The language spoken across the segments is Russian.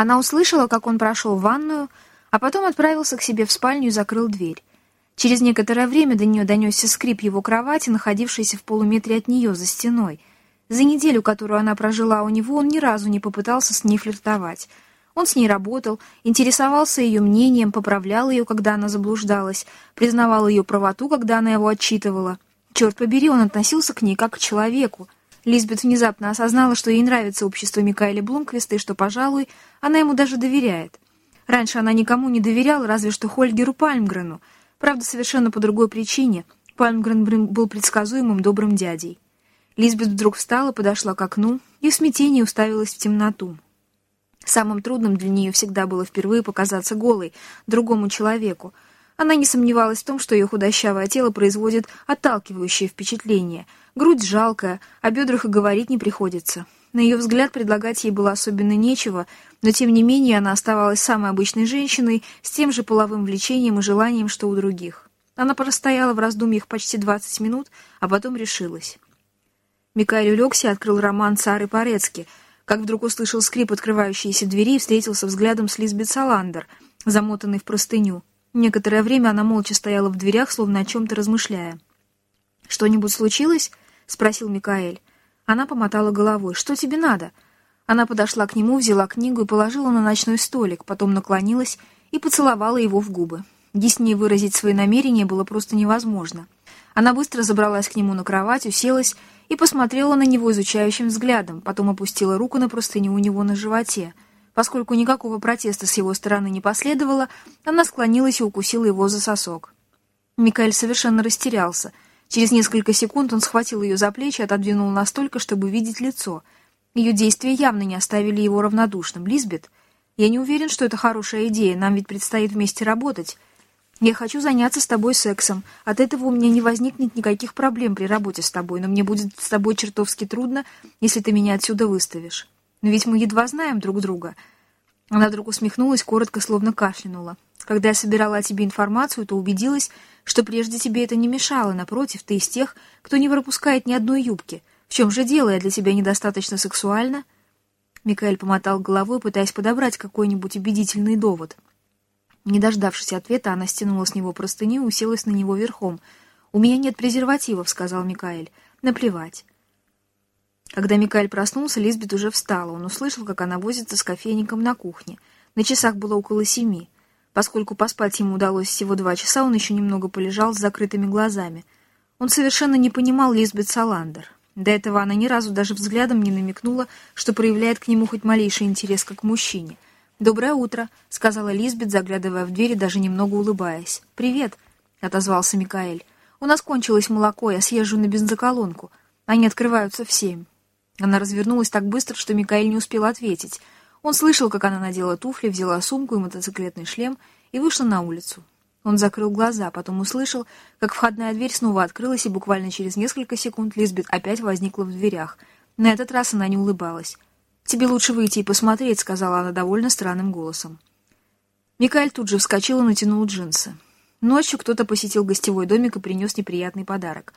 Она услышала, как он прошел в ванную, а потом отправился к себе в спальню и закрыл дверь. Через некоторое время до нее донесся скрип его кровати, находившейся в полуметре от нее за стеной. За неделю, которую она прожила у него, он ни разу не попытался с ней флиртовать. Он с ней работал, интересовался ее мнением, поправлял ее, когда она заблуждалась, признавал ее правоту, когда она его отчитывала. Черт побери, он относился к ней как к человеку. Лизбет внезапно осознала, что ей нравится общество Микаэля Блумквиста и что, пожалуй, она ему даже доверяет. Раньше она никому не доверяла, разве что Хольгеру Пальмгрену. Правда, совершенно по другой причине. Пальмгрен был предсказуемым добрым дядей. Лизбет вдруг встала, подошла к окну и в смятении уставилась в темноту. Самым трудным для нее всегда было впервые показаться голой, другому человеку. Она не сомневалась в том, что ее худощавое тело производит отталкивающее впечатление. Грудь жалкая, о бедрах и говорить не приходится. На ее взгляд предлагать ей было особенно нечего, но тем не менее она оставалась самой обычной женщиной с тем же половым влечением и желанием, что у других. Она простояла в раздумьях почти 20 минут, а потом решилась. Микаэль улегся открыл роман Сары Порецки — как вдруг услышал скрип открывающейся двери и встретился взглядом с Лизбет Саландер, замотанной в простыню. Некоторое время она молча стояла в дверях, словно о чем-то размышляя. «Что-нибудь случилось?» — спросил Микаэль. Она помотала головой. «Что тебе надо?» Она подошла к нему, взяла книгу и положила на ночной столик, потом наклонилась и поцеловала его в губы. Яснее выразить свои намерения было просто невозможно. Она быстро забралась к нему на кровать, уселась и посмотрела на него изучающим взглядом, потом опустила руку на простыню у него на животе. Поскольку никакого протеста с его стороны не последовало, она склонилась и укусила его за сосок. Микаэль совершенно растерялся. Через несколько секунд он схватил ее за плечи отодвинул настолько, чтобы видеть лицо. Ее действия явно не оставили его равнодушным. «Лизбет, я не уверен, что это хорошая идея, нам ведь предстоит вместе работать». Я хочу заняться с тобой сексом. От этого у меня не возникнет никаких проблем при работе с тобой, но мне будет с тобой чертовски трудно, если ты меня отсюда выставишь. Но ведь мы едва знаем друг друга». Она вдруг усмехнулась, коротко, словно кашлянула. «Когда я собирала о тебе информацию, то убедилась, что прежде тебе это не мешало. Напротив, ты из тех, кто не пропускает ни одной юбки. В чем же дело? Я для тебя недостаточно сексуальна?» Микаэль помотал головой, пытаясь подобрать какой-нибудь убедительный довод. Не дождавшись ответа, она стянула с него простыню и уселась на него верхом. «У меня нет презервативов», — сказал Микаэль. «Наплевать». Когда Микаэль проснулся, Лизбет уже встала. Он услышал, как она возится с кофейником на кухне. На часах было около семи. Поскольку поспать ему удалось всего два часа, он еще немного полежал с закрытыми глазами. Он совершенно не понимал Лизбет Саландер. До этого она ни разу даже взглядом не намекнула, что проявляет к нему хоть малейший интерес как к мужчине — «Доброе утро», — сказала Лизбет, заглядывая в дверь даже немного улыбаясь. «Привет», — отозвался Микаэль. «У нас кончилось молоко, я съезжу на бензоколонку. Они открываются в семь». Она развернулась так быстро, что Микаэль не успел ответить. Он слышал, как она надела туфли, взяла сумку и мотоциклетный шлем и вышла на улицу. Он закрыл глаза, потом услышал, как входная дверь снова открылась, и буквально через несколько секунд Лизбет опять возникла в дверях. На этот раз она не улыбалась. «Тебе лучше выйти и посмотреть», — сказала она довольно странным голосом. Микаэль тут же вскочил и натянул джинсы. Ночью кто-то посетил гостевой домик и принес неприятный подарок.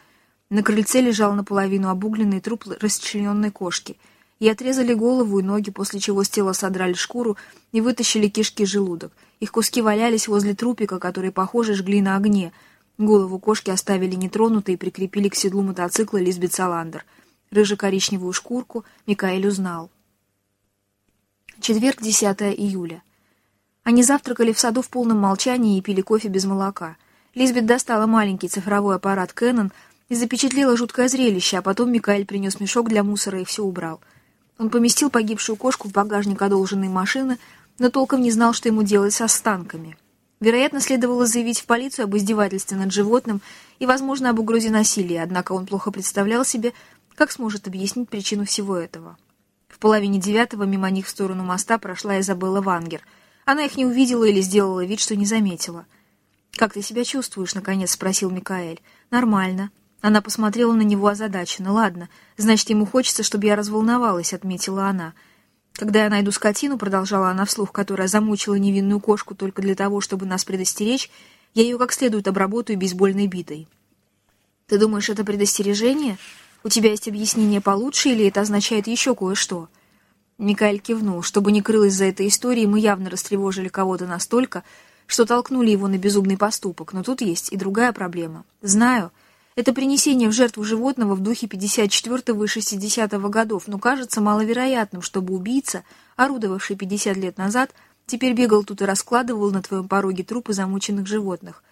На крыльце лежал наполовину обугленный труп расчлененной кошки. И отрезали голову и ноги, после чего с тела содрали шкуру и вытащили кишки желудок. Их куски валялись возле трупика, который, похоже, жгли на огне. Голову кошки оставили нетронутой и прикрепили к седлу мотоцикла Лизбет Саландер. Рыжо-коричневую шкурку Микаэль узнал. Четверг, 10 июля. Они завтракали в саду в полном молчании и пили кофе без молока. Лизбет достала маленький цифровой аппарат Canon и запечатлела жуткое зрелище, а потом Микаэль принес мешок для мусора и все убрал. Он поместил погибшую кошку в багажник одолженной машины, но толком не знал, что ему делать с останками. Вероятно, следовало заявить в полицию об издевательстве над животным и, возможно, об угрозе насилия, однако он плохо представлял себе, как сможет объяснить причину всего этого. В половине девятого мимо них в сторону моста прошла Изабелла Вангер. Она их не увидела или сделала вид, что не заметила. «Как ты себя чувствуешь?» — наконец спросил Микаэль. «Нормально». Она посмотрела на него озадаченно. «Ладно, значит, ему хочется, чтобы я разволновалась», — отметила она. «Когда я найду скотину», — продолжала она вслух, которая замучила невинную кошку только для того, чтобы нас предостеречь, я ее как следует обработаю бейсбольной битой. «Ты думаешь, это предостережение?» У тебя есть объяснение получше, или это означает еще кое-что?» Микаэль кивнул. Чтобы не крылось за этой историей, мы явно растревожили кого-то настолько, что толкнули его на безумный поступок. Но тут есть и другая проблема. Знаю, это принесение в жертву животного в духе 54 и 60 годов, но кажется маловероятным, чтобы убийца, орудовавший 50 лет назад, теперь бегал тут и раскладывал на твоем пороге трупы замученных животных.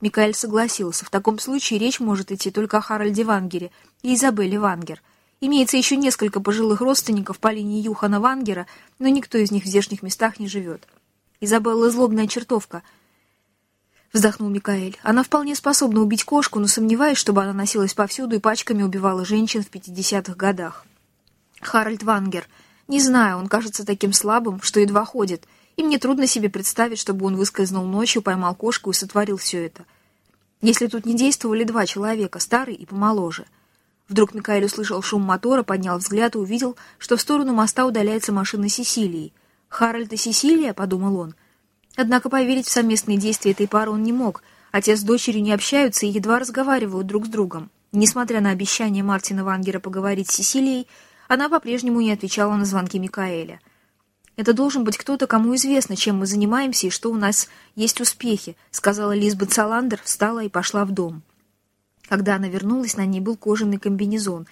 Микаэль согласился. В таком случае речь может идти только о Харальде Вангере и Изабелле Вангер. Имеется еще несколько пожилых родственников по линии Юхана Вангера, но никто из них в здешних местах не живет. Изабелла злобная чертовка, вздохнул Микаэль. Она вполне способна убить кошку, но сомневаюсь, чтобы она носилась повсюду и пачками убивала женщин в 50-х годах. Харальд Вангер. Не знаю, он кажется таким слабым, что едва ходит — и мне трудно себе представить, чтобы он выскользнул ночью, поймал кошку и сотворил все это. Если тут не действовали два человека, старый и помоложе. Вдруг Микаэль услышал шум мотора, поднял взгляд и увидел, что в сторону моста удаляется машина Сесилии. «Харальд и Сесилия?» — подумал он. Однако поверить в совместные действия этой пары он не мог. Отец с дочерью не общаются и едва разговаривают друг с другом. Несмотря на обещание Мартина Вангера поговорить с Сесилией, она по-прежнему не отвечала на звонки Микаэля. «Это должен быть кто-то, кому известно, чем мы занимаемся и что у нас есть успехи», сказала Лизбет Саландер, встала и пошла в дом. Когда она вернулась, на ней был кожаный комбинезон.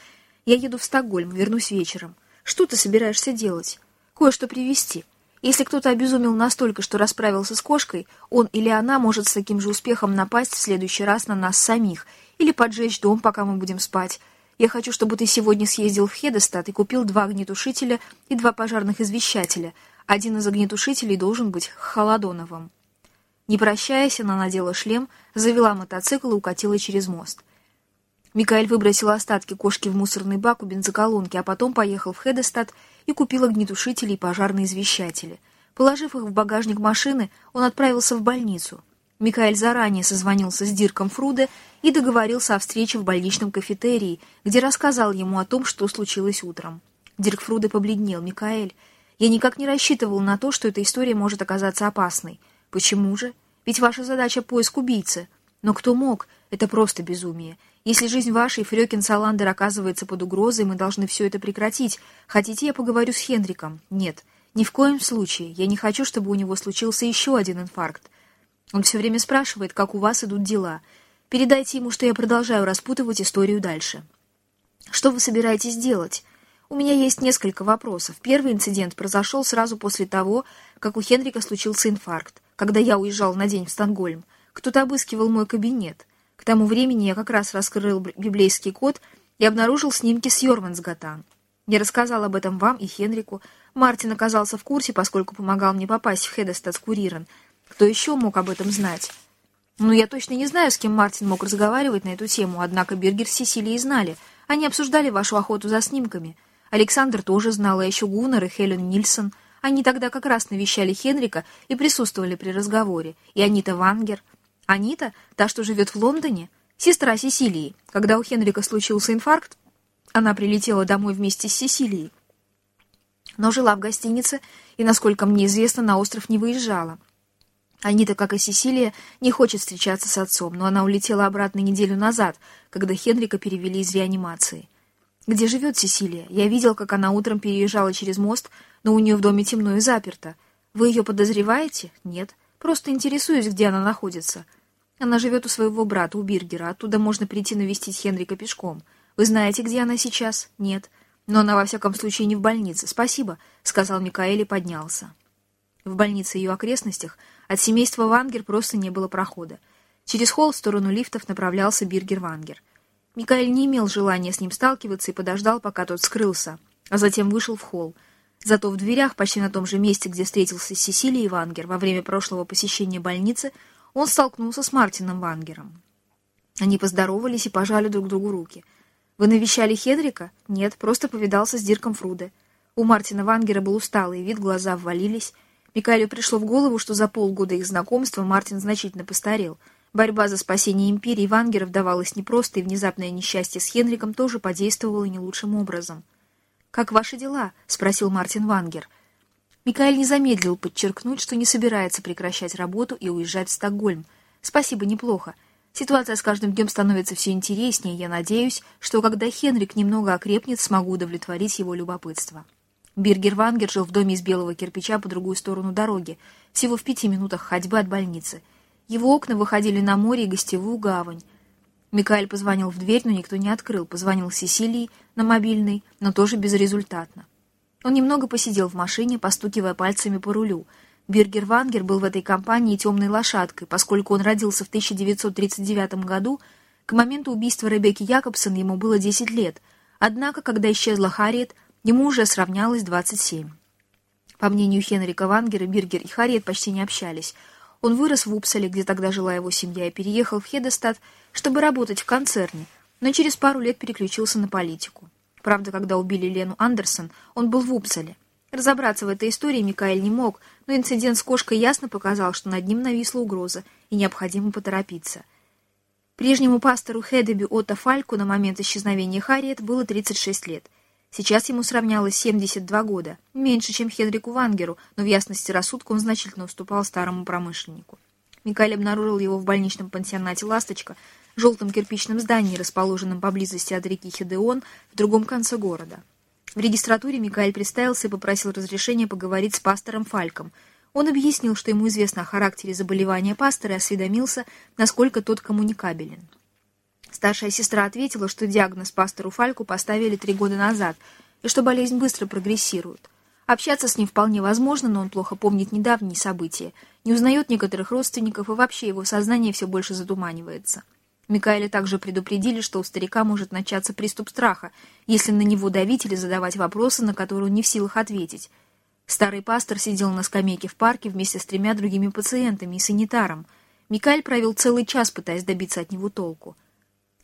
«Я еду в Стокгольм, вернусь вечером. Что ты собираешься делать? Кое-что привезти. Если кто-то обезумел настолько, что расправился с кошкой, он или она может с таким же успехом напасть в следующий раз на нас самих или поджечь дом, пока мы будем спать, я хочу, чтобы ты сегодня съездил в Хедестад и купил два огнетушителя и два пожарных извещателя. Один из огнетушителей должен быть Холодоновым. Не прощаясь, она надела шлем, завела мотоцикл и укатила через мост. Микаэль выбросил остатки кошки в мусорный бак у бензоколонки, а потом поехал в Хедестад и купил огнетушители и пожарные извещатели. Положив их в багажник машины, он отправился в больницу. Микаэль заранее созвонился с Дирком Фруде и договорился о встрече в больничном кафетерии, где рассказал ему о том, что случилось утром. Дирк Фруде побледнел. «Микаэль, я никак не рассчитывал на то, что эта история может оказаться опасной. Почему же? Ведь ваша задача — поиск убийцы. Но кто мог? Это просто безумие. Если жизнь вашей, Фрёкин Саландер, оказывается под угрозой, мы должны все это прекратить. Хотите, я поговорю с Хенриком? Нет, ни в коем случае. Я не хочу, чтобы у него случился еще один инфаркт. Он все время спрашивает, как у вас идут дела. Передайте ему, что я продолжаю распутывать историю дальше. Что вы собираетесь делать? У меня есть несколько вопросов. Первый инцидент произошел сразу после того, как у Хенрика случился инфаркт, когда я уезжал на день в Стокгольм. Кто-то обыскивал мой кабинет. К тому времени я как раз раскрыл библейский код и обнаружил снимки с Йормансгатан. Я рассказал об этом вам и Хенрику. Мартин оказался в курсе, поскольку помогал мне попасть в Хедестад с Курирен, кто еще мог об этом знать? Ну, я точно не знаю, с кем Мартин мог разговаривать на эту тему, однако Бергер с Сесилией знали. Они обсуждали вашу охоту за снимками. Александр тоже знал, а еще Гуннер и Хелен Нильсон. Они тогда как раз навещали Хенрика и присутствовали при разговоре. И Анита Вангер. Анита, та, что живет в Лондоне, сестра Сесилии. Когда у Хенрика случился инфаркт, она прилетела домой вместе с Сесилией. Но жила в гостинице и, насколько мне известно, на остров не выезжала. Анита, как и Сесилия, не хочет встречаться с отцом, но она улетела обратно неделю назад, когда Хенрика перевели из реанимации. Где живет Сесилия? Я видел, как она утром переезжала через мост, но у нее в доме темно и заперто. Вы ее подозреваете? Нет. Просто интересуюсь, где она находится. Она живет у своего брата, у Биргера. Оттуда можно прийти навестить Хенрика пешком. Вы знаете, где она сейчас? Нет. Но она, во всяком случае, не в больнице. Спасибо, — сказал Микаэль и поднялся. В больнице и ее окрестностях от семейства Вангер просто не было прохода. Через холл в сторону лифтов направлялся Биргер Вангер. Микаэль не имел желания с ним сталкиваться и подождал, пока тот скрылся, а затем вышел в холл. Зато в дверях, почти на том же месте, где встретился с Сесилией Вангер во время прошлого посещения больницы, он столкнулся с Мартином Вангером. Они поздоровались и пожали друг другу руки. «Вы навещали Хедрика?» «Нет, просто повидался с Дирком Фруде». У Мартина Вангера был усталый вид, глаза ввалились. Микаэлю пришло в голову, что за полгода их знакомства Мартин значительно постарел. Борьба за спасение империи Вангеров давалась непросто, и внезапное несчастье с Хенриком тоже подействовало не лучшим образом. «Как ваши дела?» — спросил Мартин Вангер. Микаэль не замедлил подчеркнуть, что не собирается прекращать работу и уезжать в Стокгольм. «Спасибо, неплохо. Ситуация с каждым днем становится все интереснее, я надеюсь, что когда Хенрик немного окрепнет, смогу удовлетворить его любопытство». Биргер Вангер жил в доме из белого кирпича по другую сторону дороги, всего в пяти минутах ходьбы от больницы. Его окна выходили на море и гостевую гавань. Микаэль позвонил в дверь, но никто не открыл. Позвонил Сесилии на мобильный, но тоже безрезультатно. Он немного посидел в машине, постукивая пальцами по рулю. Биргер Вангер был в этой компании темной лошадкой, поскольку он родился в 1939 году. К моменту убийства Ребекки Якобсон ему было 10 лет. Однако, когда исчезла Харриет, ему уже сравнялось 27. По мнению Хенрика Вангера, Биргер и Харриет почти не общались. Он вырос в Упсале, где тогда жила его семья, и переехал в Хедестад, чтобы работать в концерне, но через пару лет переключился на политику. Правда, когда убили Лену Андерсон, он был в Упсале. Разобраться в этой истории Микаэль не мог, но инцидент с кошкой ясно показал, что над ним нависла угроза, и необходимо поторопиться. Прежнему пастору Хедеби Отто Фальку на момент исчезновения Харриет было 36 лет. Сейчас ему сравнялось 72 года, меньше, чем Хенрику Вангеру, но в ясности рассудка он значительно уступал старому промышленнику. Микаэль обнаружил его в больничном пансионате «Ласточка», желтом кирпичном здании, расположенном поблизости от реки Хедеон, в другом конце города. В регистратуре Микаэль представился и попросил разрешения поговорить с пастором Фальком. Он объяснил, что ему известно о характере заболевания пастора и осведомился, насколько тот коммуникабелен. Старшая сестра ответила, что диагноз пастору Фальку поставили три года назад, и что болезнь быстро прогрессирует. Общаться с ним вполне возможно, но он плохо помнит недавние события, не узнает некоторых родственников, и вообще его сознание все больше затуманивается. Микаэля также предупредили, что у старика может начаться приступ страха, если на него давить или задавать вопросы, на которые он не в силах ответить. Старый пастор сидел на скамейке в парке вместе с тремя другими пациентами и санитаром. Микаэль провел целый час, пытаясь добиться от него толку.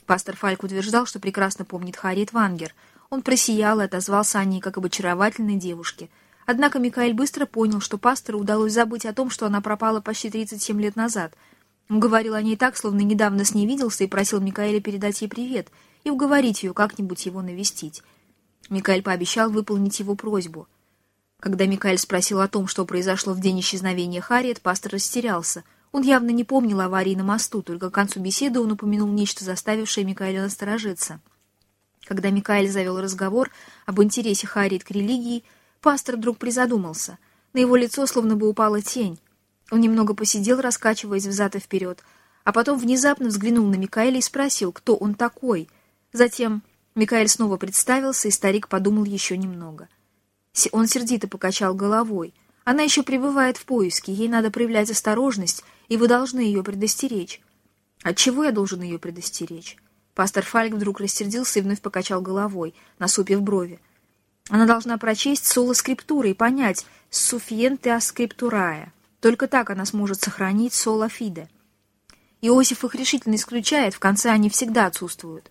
Пастор Фальк утверждал, что прекрасно помнит Харриет Вангер. Он просиял и отозвался о ней как об очаровательной девушке. Однако Микаэль быстро понял, что пастору удалось забыть о том, что она пропала почти 37 лет назад — он говорил о ней так, словно недавно с ней виделся и просил Микаэля передать ей привет и уговорить ее как-нибудь его навестить. Микаэль пообещал выполнить его просьбу. Когда Микаэль спросил о том, что произошло в день исчезновения Харриет, пастор растерялся. Он явно не помнил аварии на мосту, только к концу беседы он упомянул нечто, заставившее Микаэля насторожиться. Когда Микаэль завел разговор об интересе Харриет к религии, пастор вдруг призадумался. На его лицо словно бы упала тень. Он немного посидел, раскачиваясь взад и вперед, а потом внезапно взглянул на Микаэля и спросил, кто он такой. Затем Микаэль снова представился, и старик подумал еще немного. Он сердито покачал головой. Она еще пребывает в поиске, ей надо проявлять осторожность, и вы должны ее предостеречь. От чего я должен ее предостеречь? Пастор Фальк вдруг рассердился и вновь покачал головой, насупив брови. Она должна прочесть соло скриптуры и понять «суфиенте аскриптурая». Только так она сможет сохранить соло фиде. Иосиф их решительно исключает, в конце они всегда отсутствуют.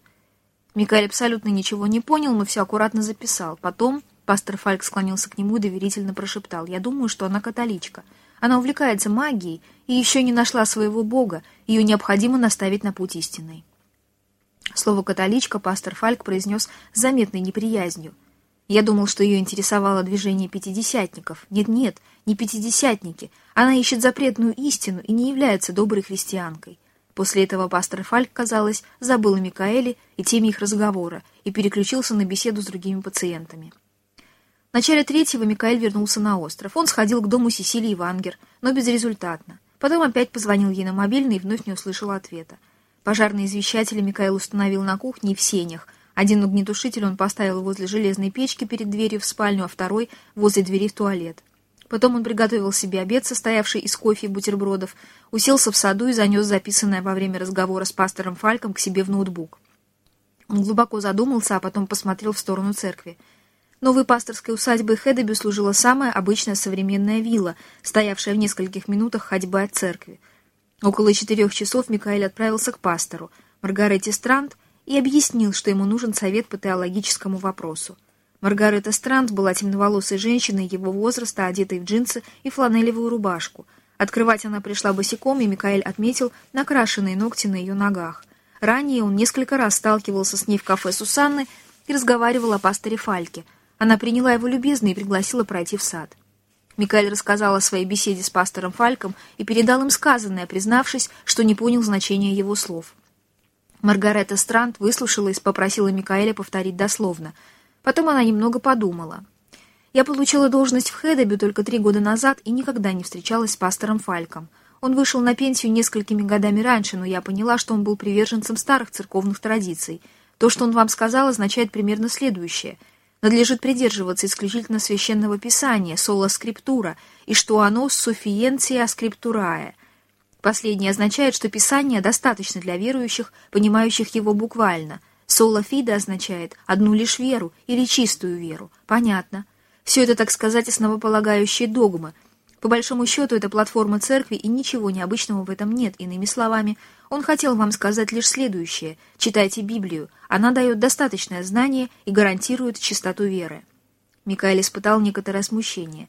Микаэль абсолютно ничего не понял, но все аккуратно записал. Потом пастор Фальк склонился к нему и доверительно прошептал. «Я думаю, что она католичка. Она увлекается магией и еще не нашла своего бога. Ее необходимо наставить на путь истинный». Слово «католичка» пастор Фальк произнес с заметной неприязнью. Я думал, что ее интересовало движение пятидесятников. Нет-нет, не пятидесятники. Она ищет запретную истину и не является доброй христианкой. После этого пастор Фальк, казалось, забыл о Микаэле и теме их разговора и переключился на беседу с другими пациентами. В начале третьего Микаэль вернулся на остров. Он сходил к дому Сесилии Вангер, но безрезультатно. Потом опять позвонил ей на мобильный и вновь не услышал ответа. Пожарные извещатели Микаэл установил на кухне и в сенях – один огнетушитель он поставил возле железной печки перед дверью в спальню, а второй — возле двери в туалет. Потом он приготовил себе обед, состоявший из кофе и бутербродов, уселся в саду и занес записанное во время разговора с пастором Фальком к себе в ноутбук. Он глубоко задумался, а потом посмотрел в сторону церкви. Новой пасторской усадьбой Хедеби служила самая обычная современная вилла, стоявшая в нескольких минутах ходьбы от церкви. Около четырех часов Микаэль отправился к пастору. Маргарете Странт и объяснил, что ему нужен совет по теологическому вопросу. Маргарета Странт была темноволосой женщиной его возраста, одетой в джинсы и фланелевую рубашку. Открывать она пришла босиком, и Микаэль отметил накрашенные ногти на ее ногах. Ранее он несколько раз сталкивался с ней в кафе Сусанны и разговаривал о пасторе Фальке. Она приняла его любезно и пригласила пройти в сад. Микаэль рассказал о своей беседе с пастором Фальком и передал им сказанное, признавшись, что не понял значения его слов. Маргарета Странт выслушала и попросила Микаэля повторить дословно. Потом она немного подумала. Я получила должность в Хедебе только три года назад и никогда не встречалась с пастором Фальком. Он вышел на пенсию несколькими годами раньше, но я поняла, что он был приверженцем старых церковных традиций. То, что он вам сказал, означает примерно следующее. Надлежит придерживаться исключительно священного писания, соло скриптура, и что оно софиенция скриптурая. Последнее означает, что писание достаточно для верующих, понимающих его буквально. Соло фида означает одну лишь веру или чистую веру. Понятно. Все это, так сказать, основополагающие догмы, по большому счету, это платформа церкви, и ничего необычного в этом нет. Иными словами, он хотел вам сказать лишь следующее. Читайте Библию. Она дает достаточное знание и гарантирует чистоту веры. Микаэль испытал некоторое смущение.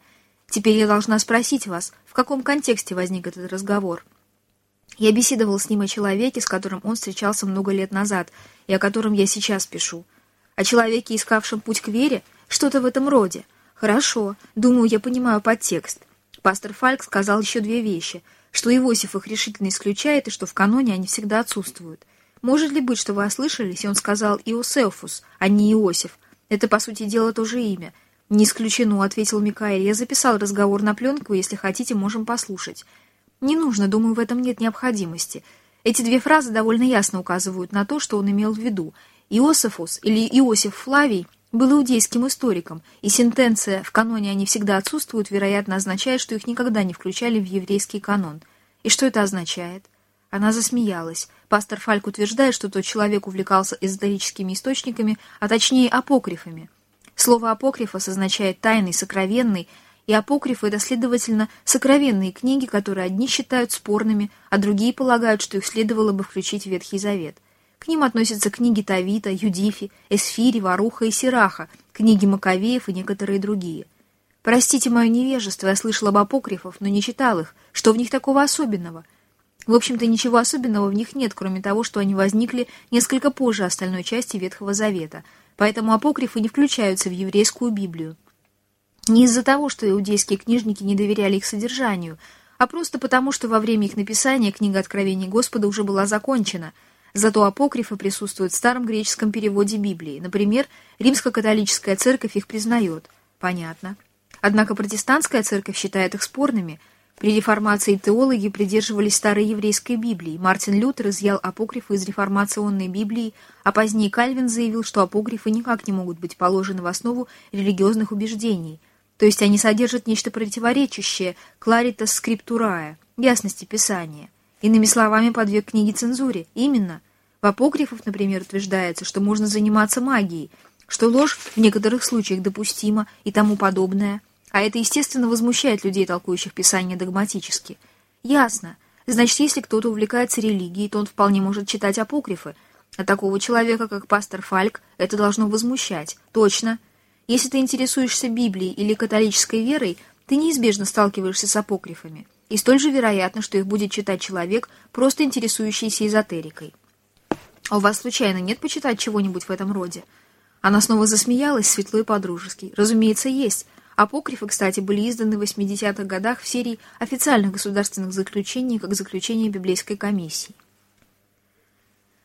«Теперь я должна спросить вас, в каком контексте возник этот разговор?» Я беседовал с ним о человеке, с которым он встречался много лет назад, и о котором я сейчас пишу. О человеке, искавшем путь к вере? Что-то в этом роде. Хорошо, думаю, я понимаю подтекст. Пастор Фальк сказал еще две вещи, что Иосиф их решительно исключает и что в каноне они всегда отсутствуют. Может ли быть, что вы ослышались, и он сказал Иосефус, а не Иосиф? Это, по сути дела, тоже имя. «Не исключено», — ответил Микаэль. «Я записал разговор на пленку, если хотите, можем послушать». «Не нужно, думаю, в этом нет необходимости». Эти две фразы довольно ясно указывают на то, что он имел в виду. Иосифус или Иосиф Флавий был иудейским историком, и сентенция «в каноне они всегда отсутствуют», вероятно, означает, что их никогда не включали в еврейский канон. И что это означает? Она засмеялась. Пастор Фальк утверждает, что тот человек увлекался эзотерическими источниками, а точнее апокрифами. Слово «апокрифос» означает «тайный», «сокровенный», и апокрифы — это, следовательно, сокровенные книги, которые одни считают спорными, а другие полагают, что их следовало бы включить в Ветхий Завет. К ним относятся книги Тавита, Юдифи, Эсфири, Варуха и Сираха, книги Маковеев и некоторые другие. Простите мое невежество, я слышал об апокрифов, но не читал их. Что в них такого особенного? В общем-то, ничего особенного в них нет, кроме того, что они возникли несколько позже остальной части Ветхого Завета, поэтому апокрифы не включаются в еврейскую Библию. Не из-за того, что иудейские книжники не доверяли их содержанию, а просто потому, что во время их написания книга Откровений Господа уже была закончена — Зато апокрифы присутствуют в старом греческом переводе Библии. Например, римско-католическая церковь их признает. Понятно. Однако протестантская церковь считает их спорными. При реформации теологи придерживались старой еврейской Библии. Мартин Лютер изъял апокрифы из реформационной Библии, а позднее Кальвин заявил, что апокрифы никак не могут быть положены в основу религиозных убеждений. То есть они содержат нечто противоречащее кларитас скриптурая, ясности Писания. Иными словами, подверг книги цензуре. Именно. В апокрифах, например, утверждается, что можно заниматься магией, что ложь в некоторых случаях допустима и тому подобное. А это, естественно, возмущает людей, толкующих Писание догматически. Ясно. Значит, если кто-то увлекается религией, то он вполне может читать апокрифы. А такого человека, как пастор Фальк, это должно возмущать. Точно. Если ты интересуешься Библией или католической верой, ты неизбежно сталкиваешься с апокрифами и столь же вероятно, что их будет читать человек, просто интересующийся эзотерикой. А у вас случайно нет почитать чего-нибудь в этом роде? Она снова засмеялась, светло и подружески. Разумеется, есть. Апокрифы, кстати, были изданы в 80-х годах в серии официальных государственных заключений как заключение библейской комиссии.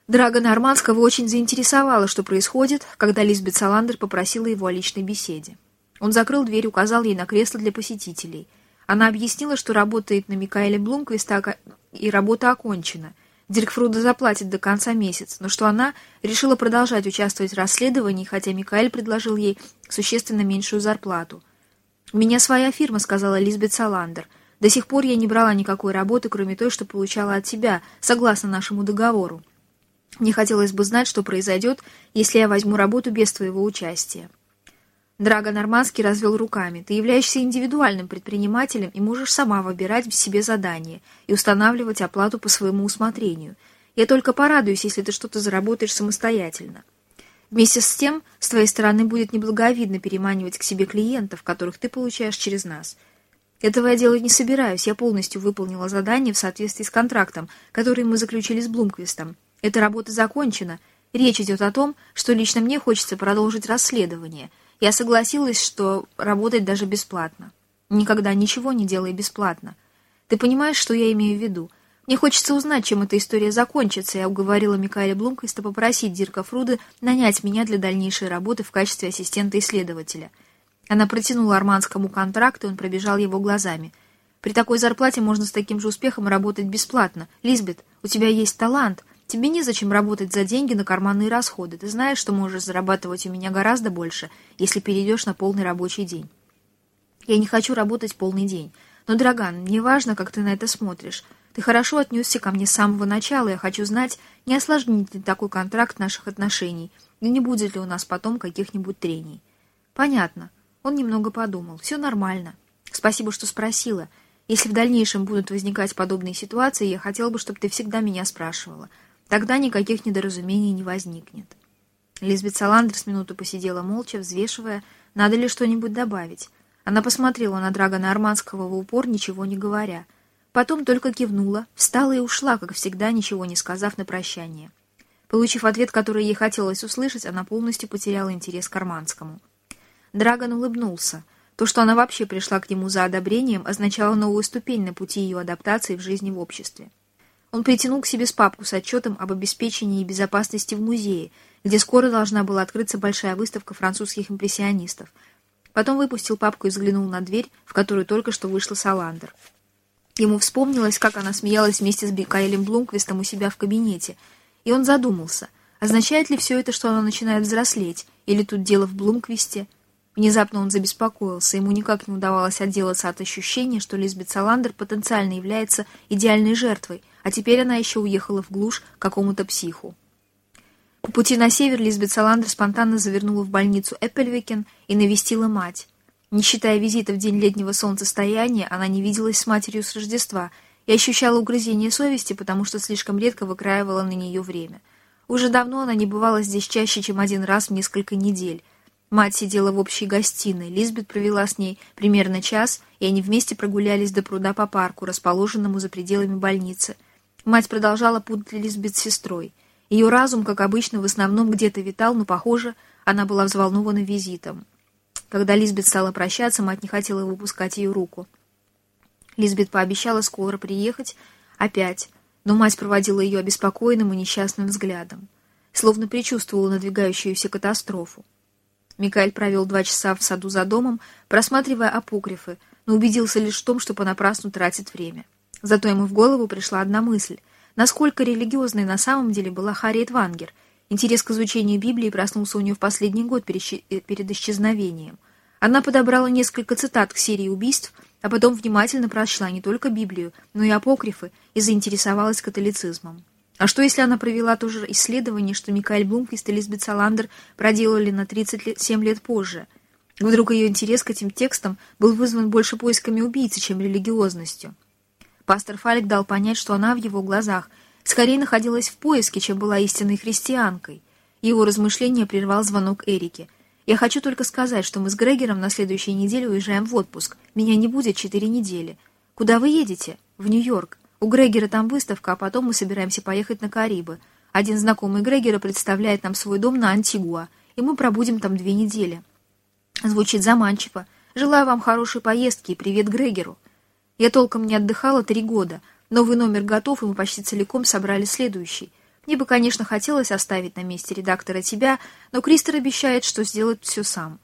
Драгона Арманского очень заинтересовало, что происходит, когда Лизбет Саландер попросила его о личной беседе. Он закрыл дверь, указал ей на кресло для посетителей – она объяснила, что работает на Микаэле Блумквиста, и работа окончена. Дирк Фруда заплатит до конца месяца, но что она решила продолжать участвовать в расследовании, хотя Микаэль предложил ей существенно меньшую зарплату. «У меня своя фирма», — сказала Лизбет Саландер. «До сих пор я не брала никакой работы, кроме той, что получала от тебя, согласно нашему договору. Мне хотелось бы знать, что произойдет, если я возьму работу без твоего участия». Драго Нормандский развел руками. «Ты являешься индивидуальным предпринимателем и можешь сама выбирать себе задание и устанавливать оплату по своему усмотрению. Я только порадуюсь, если ты что-то заработаешь самостоятельно. Вместе с тем, с твоей стороны будет неблаговидно переманивать к себе клиентов, которых ты получаешь через нас. Этого я делать не собираюсь. Я полностью выполнила задание в соответствии с контрактом, который мы заключили с Блумквистом. Эта работа закончена. Речь идет о том, что лично мне хочется продолжить расследование — я согласилась, что работать даже бесплатно. Никогда ничего не делай бесплатно. Ты понимаешь, что я имею в виду? Мне хочется узнать, чем эта история закончится. Я уговорила Микаэля Блумквиста попросить Дирка Фруда нанять меня для дальнейшей работы в качестве ассистента-исследователя. Она протянула Арманскому контракт, и он пробежал его глазами. «При такой зарплате можно с таким же успехом работать бесплатно. Лизбет, у тебя есть талант. Тебе незачем работать за деньги на карманные расходы. Ты знаешь, что можешь зарабатывать у меня гораздо больше, если перейдешь на полный рабочий день». «Я не хочу работать полный день. Но, Драган, мне важно, как ты на это смотришь. Ты хорошо отнесся ко мне с самого начала, я хочу знать, не осложнит ли такой контракт наших отношений, и не будет ли у нас потом каких-нибудь трений». «Понятно». Он немного подумал. «Все нормально. Спасибо, что спросила. Если в дальнейшем будут возникать подобные ситуации, я хотел бы, чтобы ты всегда меня спрашивала. Тогда никаких недоразумений не возникнет». Лизбет Саландер с минуту посидела молча, взвешивая, надо ли что-нибудь добавить. Она посмотрела на Драгона Арманского в упор, ничего не говоря. Потом только кивнула, встала и ушла, как всегда, ничего не сказав на прощание. Получив ответ, который ей хотелось услышать, она полностью потеряла интерес к Арманскому. Драгон улыбнулся. То, что она вообще пришла к нему за одобрением, означало новую ступень на пути ее адаптации в жизни в обществе. Он притянул к себе папку с отчетом об обеспечении и безопасности в музее, где скоро должна была открыться большая выставка французских импрессионистов. Потом выпустил папку и взглянул на дверь, в которую только что вышла Саландер. Ему вспомнилось, как она смеялась вместе с Бикаэлем Блумквистом у себя в кабинете, и он задумался, означает ли все это, что она начинает взрослеть, или тут дело в Блумквисте – Внезапно он забеспокоился, ему никак не удавалось отделаться от ощущения, что Лизбет Саландер потенциально является идеальной жертвой, а теперь она еще уехала в глушь к какому-то психу. По пути на север Лизбет Саландер спонтанно завернула в больницу Эппельвикен и навестила мать. Не считая визита в день летнего солнцестояния, она не виделась с матерью с Рождества и ощущала угрызение совести, потому что слишком редко выкраивала на нее время. Уже давно она не бывала здесь чаще, чем один раз в несколько недель, Мать сидела в общей гостиной, Лизбет провела с ней примерно час, и они вместе прогулялись до пруда по парку, расположенному за пределами больницы. Мать продолжала путать Лизбет с сестрой. Ее разум, как обычно, в основном где-то витал, но, похоже, она была взволнована визитом. Когда Лизбет стала прощаться, мать не хотела выпускать ее руку. Лизбет пообещала скоро приехать опять, но мать проводила ее обеспокоенным и несчастным взглядом, словно предчувствовала надвигающуюся катастрофу. Микаэль провел два часа в саду за домом, просматривая апокрифы, но убедился лишь в том, что понапрасну тратит время. Зато ему в голову пришла одна мысль. Насколько религиозной на самом деле была Харриет Вангер. Интерес к изучению Библии проснулся у нее в последний год э, перед исчезновением. Она подобрала несколько цитат к серии убийств, а потом внимательно прочла не только Библию, но и апокрифы и заинтересовалась католицизмом. А что, если она провела то же исследование, что Микаэль Блумквист и Лизбет Саландер проделали на 37 лет позже? Вдруг ее интерес к этим текстам был вызван больше поисками убийцы, чем религиозностью. Пастор Фалик дал понять, что она в его глазах скорее находилась в поиске, чем была истинной христианкой. Его размышления прервал звонок Эрике. «Я хочу только сказать, что мы с Грегером на следующей неделе уезжаем в отпуск. Меня не будет четыре недели. Куда вы едете? В Нью-Йорк. У Грегера там выставка, а потом мы собираемся поехать на Карибы. Один знакомый Грегера представляет нам свой дом на Антигуа, и мы пробудем там две недели. Звучит заманчиво. Желаю вам хорошей поездки и привет Грегеру. Я толком не отдыхала три года. Новый номер готов, и мы почти целиком собрали следующий. Мне бы, конечно, хотелось оставить на месте редактора тебя, но Кристер обещает, что сделает все сам.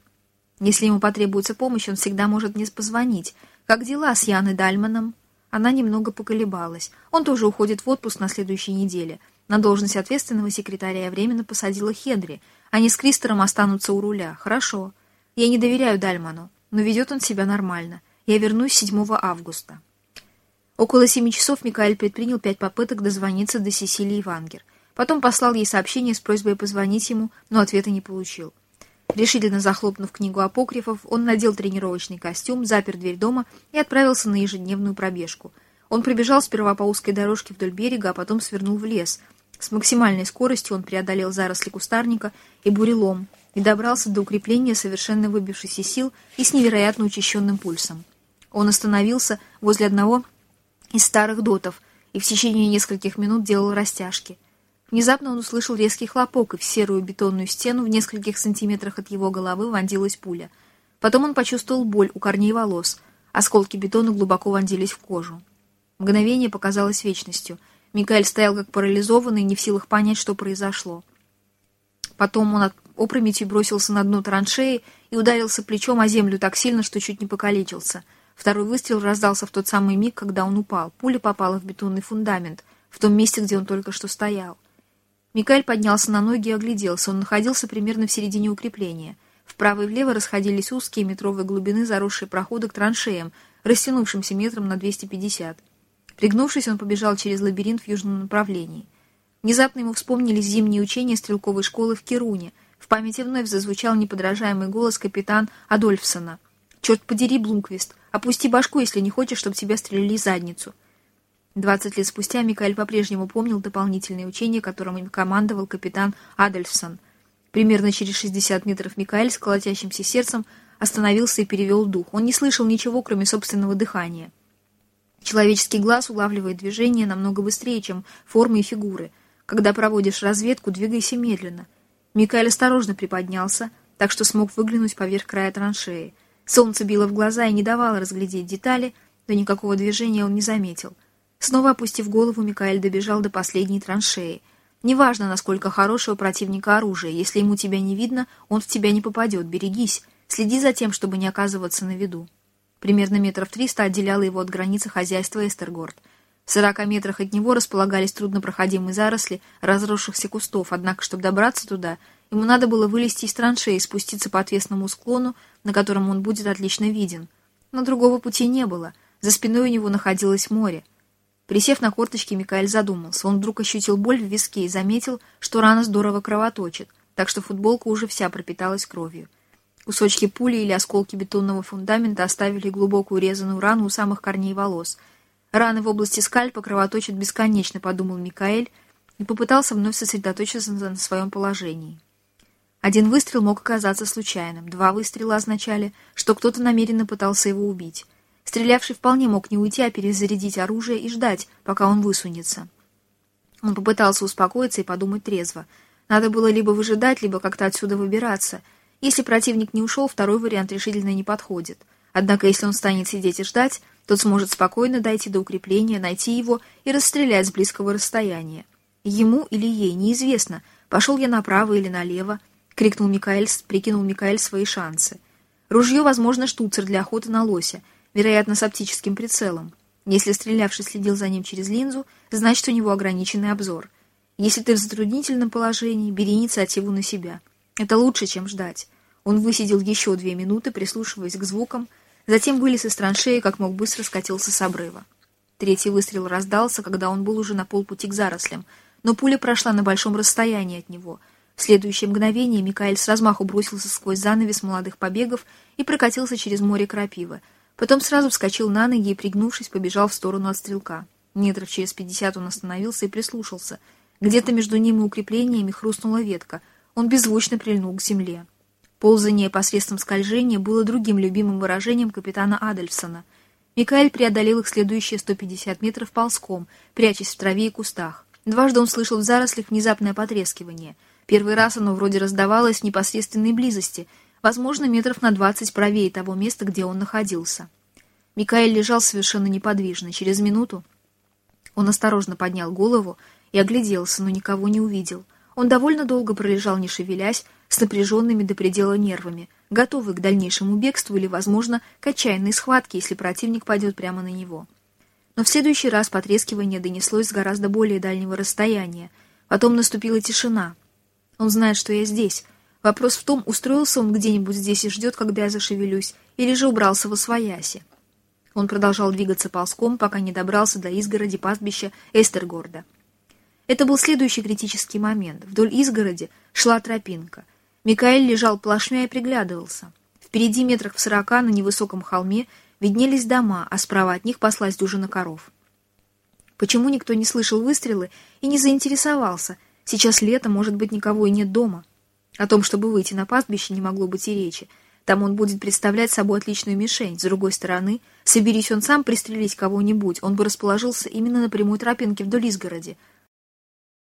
Если ему потребуется помощь, он всегда может мне позвонить. Как дела с Яной Дальманом? Она немного поколебалась. Он тоже уходит в отпуск на следующей неделе. На должность ответственного секретаря я временно посадила Хенри. Они с Кристером останутся у руля. Хорошо. Я не доверяю Дальману, но ведет он себя нормально. Я вернусь 7 августа. Около семи часов Микаэль предпринял пять попыток дозвониться до Сесилии Вангер. Потом послал ей сообщение с просьбой позвонить ему, но ответа не получил. Решительно захлопнув книгу апокрифов, он надел тренировочный костюм, запер дверь дома и отправился на ежедневную пробежку. Он пробежал сперва по узкой дорожке вдоль берега, а потом свернул в лес. С максимальной скоростью он преодолел заросли кустарника и бурелом и добрался до укрепления совершенно выбившейся сил и с невероятно учащенным пульсом. Он остановился возле одного из старых дотов и в течение нескольких минут делал растяжки. Внезапно он услышал резкий хлопок, и в серую бетонную стену в нескольких сантиметрах от его головы вонзилась пуля. Потом он почувствовал боль у корней волос. Осколки бетона глубоко вонзились в кожу. Мгновение показалось вечностью. Микаэль стоял как парализованный, не в силах понять, что произошло. Потом он опрометью бросился на дно траншеи и ударился плечом о землю так сильно, что чуть не покалечился. Второй выстрел раздался в тот самый миг, когда он упал. Пуля попала в бетонный фундамент, в том месте, где он только что стоял. Микаэль поднялся на ноги и огляделся. Он находился примерно в середине укрепления. Вправо и влево расходились узкие метровые глубины, заросшие проходы к траншеям, растянувшимся метром на 250. Пригнувшись, он побежал через лабиринт в южном направлении. Внезапно ему вспомнились зимние учения стрелковой школы в Керуне. В памяти вновь зазвучал неподражаемый голос капитан Адольфсона. «Черт подери, Блумквист, опусти башку, если не хочешь, чтобы тебя стреляли задницу». Двадцать лет спустя Микаэль по-прежнему помнил дополнительные учения, которым им командовал капитан Адольфсон. Примерно через 60 метров Микаэль с колотящимся сердцем остановился и перевел дух. Он не слышал ничего, кроме собственного дыхания. Человеческий глаз улавливает движение намного быстрее, чем формы и фигуры. Когда проводишь разведку, двигайся медленно. Микаэль осторожно приподнялся, так что смог выглянуть поверх края траншеи. Солнце било в глаза и не давало разглядеть детали, но никакого движения он не заметил. Снова опустив голову, Микаэль добежал до последней траншеи. Неважно, насколько хорошего противника оружие, если ему тебя не видно, он в тебя не попадет, берегись. Следи за тем, чтобы не оказываться на виду. Примерно метров триста отделяло его от границы хозяйства Эстергорд. В сорока метрах от него располагались труднопроходимые заросли разросшихся кустов, однако, чтобы добраться туда, ему надо было вылезти из траншеи и спуститься по отвесному склону, на котором он будет отлично виден. Но другого пути не было. За спиной у него находилось море. Присев на корточки, Микаэль задумался. Он вдруг ощутил боль в виске и заметил, что рана здорово кровоточит, так что футболка уже вся пропиталась кровью. Кусочки пули или осколки бетонного фундамента оставили глубокую резаную рану у самых корней волос. Раны в области скальпа кровоточат бесконечно, подумал Микаэль, и попытался вновь сосредоточиться на своем положении. Один выстрел мог оказаться случайным, два выстрела означали, что кто-то намеренно пытался его убить. Стрелявший вполне мог не уйти, а перезарядить оружие и ждать, пока он высунется. Он попытался успокоиться и подумать трезво. Надо было либо выжидать, либо как-то отсюда выбираться — если противник не ушел, второй вариант решительно не подходит. Однако, если он станет сидеть и ждать, тот сможет спокойно дойти до укрепления, найти его и расстрелять с близкого расстояния. Ему или ей неизвестно, пошел я направо или налево, крикнул Микаэль, прикинул Микаэль свои шансы. Ружье, возможно, штуцер для охоты на лося, вероятно, с оптическим прицелом. Если стрелявший следил за ним через линзу, значит, у него ограниченный обзор. Если ты в затруднительном положении, бери инициативу на себя — это лучше, чем ждать. Он высидел еще две минуты, прислушиваясь к звукам, затем вылез из траншеи, как мог быстро скатился с обрыва. Третий выстрел раздался, когда он был уже на полпути к зарослям, но пуля прошла на большом расстоянии от него. В следующее мгновение Микаэль с размаху бросился сквозь занавес молодых побегов и прокатился через море крапивы. Потом сразу вскочил на ноги и, пригнувшись, побежал в сторону от стрелка. Метров через пятьдесят он остановился и прислушался. Где-то между ним и укреплениями хрустнула ветка — он беззвучно прильнул к земле. Ползание посредством скольжения было другим любимым выражением капитана Адельфсона. Микаэль преодолел их следующие 150 метров ползком, прячась в траве и кустах. Дважды он слышал в зарослях внезапное потрескивание. Первый раз оно вроде раздавалось в непосредственной близости, возможно, метров на 20 правее того места, где он находился. Микаэль лежал совершенно неподвижно. Через минуту он осторожно поднял голову и огляделся, но никого не увидел — он довольно долго пролежал, не шевелясь, с напряженными до предела нервами, готовый к дальнейшему бегству или, возможно, к отчаянной схватке, если противник пойдет прямо на него. Но в следующий раз потрескивание донеслось с гораздо более дальнего расстояния. Потом наступила тишина. Он знает, что я здесь. Вопрос в том, устроился он где-нибудь здесь и ждет, когда я зашевелюсь, или же убрался во свояси. Он продолжал двигаться ползком, пока не добрался до изгороди пастбища Эстергорда. Это был следующий критический момент. Вдоль изгороди шла тропинка. Микаэль лежал плашмя и приглядывался. Впереди метрах в сорока на невысоком холме виднелись дома, а справа от них паслась дюжина коров. Почему никто не слышал выстрелы и не заинтересовался? Сейчас лето, может быть, никого и нет дома. О том, чтобы выйти на пастбище, не могло быть и речи. Там он будет представлять собой отличную мишень. С другой стороны, соберись он сам пристрелить кого-нибудь, он бы расположился именно на прямой тропинке вдоль изгороди —